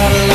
about